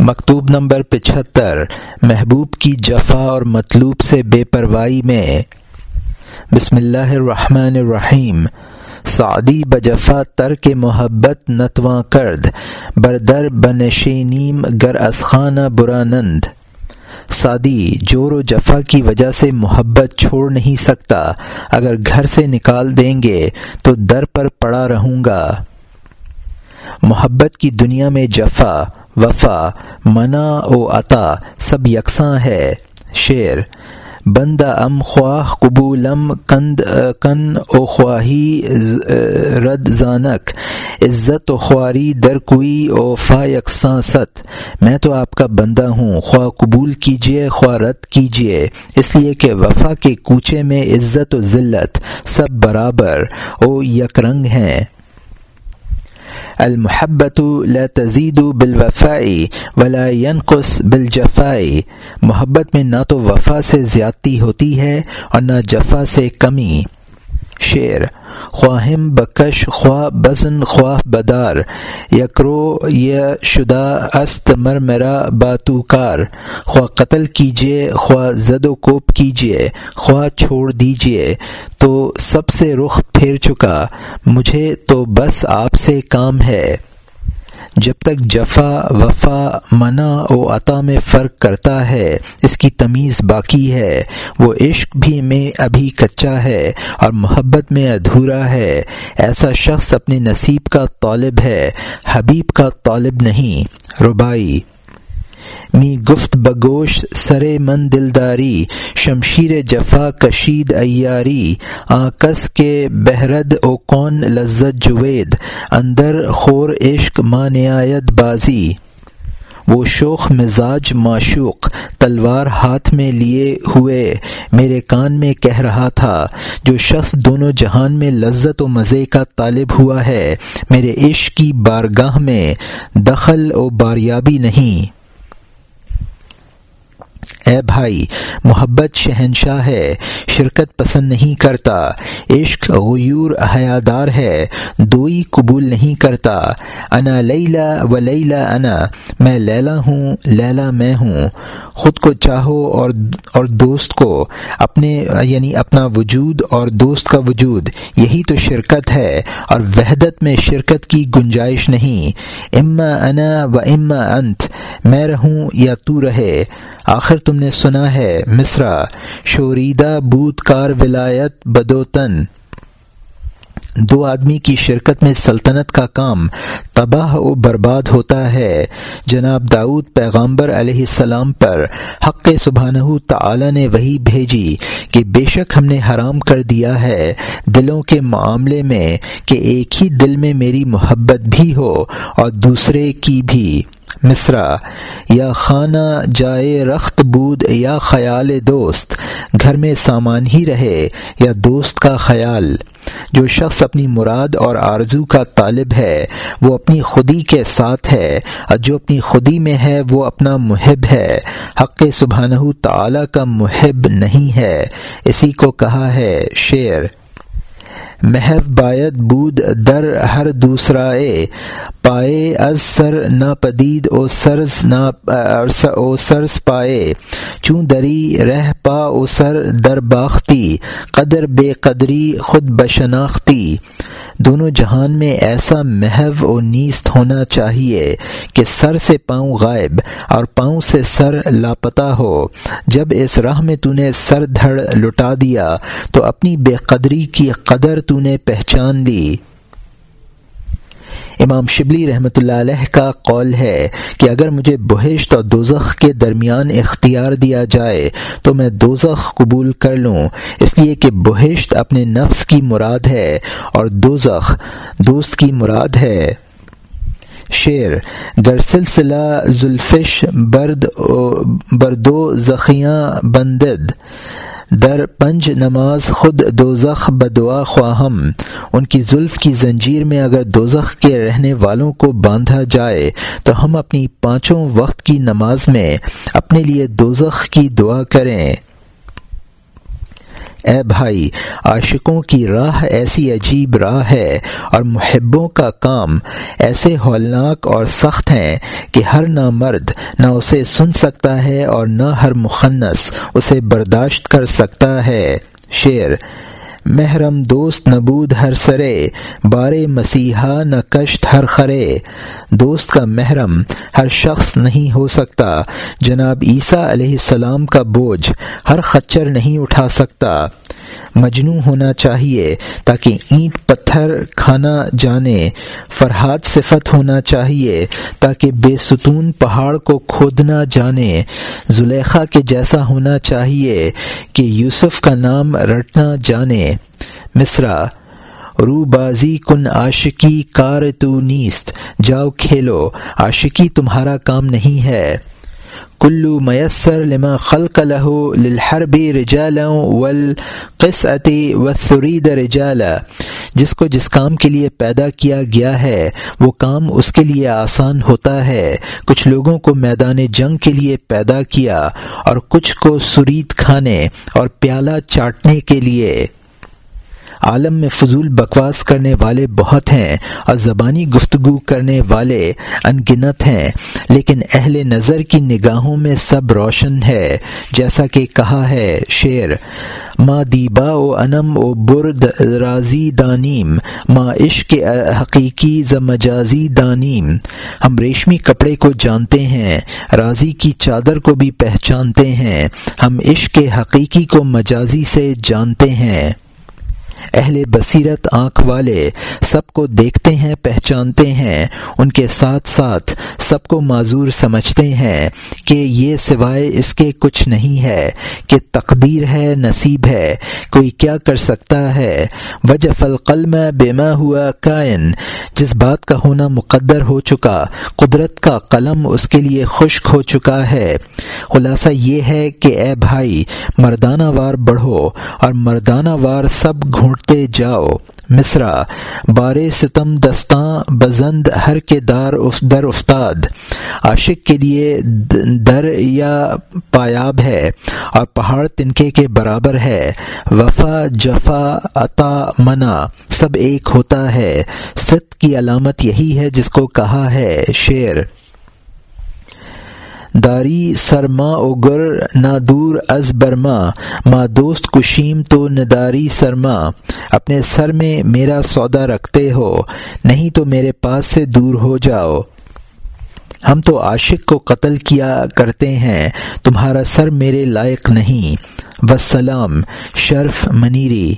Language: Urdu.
مکتوب نمبر پچہتر، محبوب کی جفا اور مطلوب سے بے پرواہی میں۔ بسم اللہ الرحمن الرحیم۔ سعدی بجفا تر کے محبت نتواں کرد، بردر بنشینیم گر اسخانہ برانند سعدی، جور و جفا کی وجہ سے محبت چھوڑ نہیں سکتا، اگر گھر سے نکال دیں گے تو در پر پڑا رہوں گا۔ محبت کی دنیا میں جفا وفا منع و عطا، سب یکساں ہے۔ شعر، بندہ ام خواہ قبولم، کند، کن او خواہی رد زانک۔ عزت و خواری در کوئی او فا یکساں ست۔ میں تو آپ کا بندہ ہوں، خواہ قبول کیجیے خواہ رد کیجیے اس لیے کہ وفا کے کوچے میں عزت و ذلت سب برابر، او یک رنگ ہیں۔ المحبت لا تزید بالوفائی ولا ينقص بالجفائی محبت میں نہ تو وفا سے زیادتی ہوتی ہے اور نہ جفا سے کمی۔ شعر خواہم بکش، خواہ بزن، خواہ بدار، یکرو، یا شدہ است، مر مرا باتو کار، خواہ قتل کیجیے خواہ زد و کوپ کیجیے خواہ چھوڑ دیجیے تو سب سے رخ پھیر چکا، مجھے تو بس آپ سے کام ہے۔ جب تک جفا، وفا، منع و عطا میں فرق کرتا ہے، اس کی تمیز باقی ہے۔ وہ عشق بھی میں ابھی کچا ہے اور محبت میں ادھورا ہے۔ ایسا شخص اپنے نصیب کا طالب ہے، حبیب کا طالب نہیں۔ ربائی می گفت بگوش سر من دلداری، شمشیر جفا کشید ایاری آکس کے بہرد او کون لذت جوید، اندر خور عشق ما نعایت بازی۔ وہ شوخ مزاج معشوق، تلوار ہاتھ میں لیے ہوئے، میرے کان میں کہہ رہا تھا، جو شخص دونوں جہان میں لذت و مزے کا طالب ہوا ہے، میرے عشق کی بارگاہ میں دخل و باریابی نہیں۔ اے بھائی، محبت شہنشاہ ہے، شرکت پسند نہیں کرتا۔ عشق غیور حیادار ہے، دوئی قبول نہیں کرتا۔ انا لیلا و لیلا انا، میں لیلا ہوں، لیلا میں ہوں۔ خود کو چاہو اور اور دوست کو۔ اپنے یعنی اپنا وجود اور دوست کا وجود۔ یہی تو شرکت ہے، اور وحدت میں شرکت کی گنجائش نہیں۔ اما انا و اما انت میں رہوں یا تو رہے؟ آخر تم نے سنا ہے مصرا شوریدہ بود کار ولایت بدوتن۔ دو آدمی کی شرکت میں سلطنت کا کام تباہ و برباد ہوتا ہے۔ جناب داؤد پیغامبر علیہ السلام پر حق سبحانہ تعالی نے وہی بھیجی کہ بے شک ہم نے حرام کر دیا ہے دلوں کے معاملے میں کہ ایک ہی دل میں میری محبت بھی ہو اور دوسرے کی بھی۔ مصرا یا خانہ جائے رخت بود یا خیال دوست، گھر میں سامان ہی رہے یا دوست کا خیال۔ جو شخص اپنی مراد اور آرزو کا طالب ہے، وہ اپنی خودی کے ساتھ ہے۔ اور جو اپنی خودی میں ہے، وہ اپنا محب ہے۔ حق سبحانہ تعالی کا محب نہیں ہے۔ اسی کو کہا ہے شعر۔ محو باید بود در ہر دوسرا پائے، از سر نہ پدید او سرز نہ او سرز پائے۔ چوں دری رہ پا او سر در باختی، قدر بے قدری خود بشناختی۔ دونوں جہان میں ایسا محو و نیست ہونا چاہیے کہ سر سے پاؤں غائب اور پاؤں سے سر لاپتہ ہو۔ جب اس راہ میں تو نے سر دھڑ لٹا دیا، تو اپنی بے قدری کی قدر تو نے پہچان لی۔ امام شبلی رحمۃ اللہ علیہ کا قول ہے کہ اگر مجھے بہشت اور دوزخ کے درمیان اختیار دیا جائے تو میں دوزخ قبول کر لوں۔ اس لیے کہ بہشت اپنے نفس کی مراد ہے اور دوزخ دوست کی مراد ہے۔ شعر، گر سلسلہ زلفش برد بردو زخیاں بندد۔ در پنج نماز خود دوزخ بدعا خواہم۔ ان کی زلف کی زنجیر میں اگر دوزخ کے رہنے والوں کو باندھا جائے، تو ہم اپنی پانچوں وقت کی نماز میں اپنے لیے دوزخ کی دعا کریں۔ اے بھائی، عاشقوں کی راہ ایسی عجیب راہ ہے اور محبوں کا کام ایسے ہولناک اور سخت ہیں کہ ہر نہ مرد نہ اسے سن سکتا ہے اور نہ ہر مخنص اسے برداشت کر سکتا ہے۔ شعر محرم دوست نبود ہر سرے، بار مسیحا نہ کشت ہر خرے۔ دوست کا محرم ہر شخص نہیں ہو سکتا۔ جناب عیسیٰ علیہ السلام کا بوجھ ہر خچر نہیں اٹھا سکتا۔ مجنو ہونا چاہیے تاکہ اینٹ پتھر کھانا جانے۔ فرحاد صفت ہونا چاہیے تاکہ بے ستون پہاڑ کو کھودنا جانے۔ زلیخا کے جیسا ہونا چاہیے کہ یوسف کا نام رٹنا جانے۔ مصرا رو بازی کن عاشقی کار تو نیست، جاؤ کھیلو، عاشقی تمہارا کام نہیں ہے۔ کلو میسر لما خلق له للحرب رجالا والقصعت والثرید رجالا۔ جس کو جس کام کے لیے پیدا کیا گیا ہے، وہ کام اس کے لیے آسان ہوتا ہے۔ کچھ لوگوں کو میدان جنگ کے لیے پیدا کیا اور کچھ کو سرید کھانے اور پیالہ چاٹنے کے لیے۔ عالم میں فضول بکواس کرنے والے بہت ہیں اور زبانی گفتگو کرنے والے ان گنت ہیں، لیکن اہل نظر کی نگاہوں میں سب روشن ہے۔ جیسا کہ کہا ہے شعر، ما دیبا و انم و برد رازی دانیم، ما عشق حقیقی ز مجازی دانیم۔ ہم ریشمی کپڑے کو جانتے ہیں، راضی کی چادر کو بھی پہچانتے ہیں۔ ہم عشق حقیقی کو مجازی سے جانتے ہیں۔ اہل بصیرت آنکھ والے سب کو دیکھتے ہیں، پہچانتے ہیں، ان کے ساتھ ساتھ سب کو معذور سمجھتے ہیں کہ یہ سوائے اس کے کچھ نہیں ہے کہ تقدیر ہے، نصیب ہے، کوئی کیا کر سکتا ہے۔ وجہ فلقلم بیما ہوا کائن، جس بات کا ہونا مقدر ہو چکا، قدرت کا قلم اس کے لیے خشک ہو چکا ہے۔ خلاصہ یہ ہے کہ اے بھائی، مردانہ وار بڑھو اور مردانہ وار سب گھونٹ جاؤ۔ مصرا بار ستم دستاں بزند ہر کے دار در افتاد۔ عاشق کے لیے در یا پایاب ہے اور پہاڑ تنکے کے برابر ہے۔ وفا، جفا، عطا منا سب ایک ہوتا ہے۔ ست کی علامت یہی ہے جس کو کہا ہے شعر۔ داری سرما او گر نہ دور از برما ماں دوست کشیم تو نداری سرما اپنے سر میں میرا سودا رکھتے ہو، نہیں تو میرے پاس سے دور ہو جاؤ۔ ہم تو عاشق کو قتل کیا کرتے ہیں، تمہارا سر میرے لائق نہیں۔ وسلام، شرف منیری۔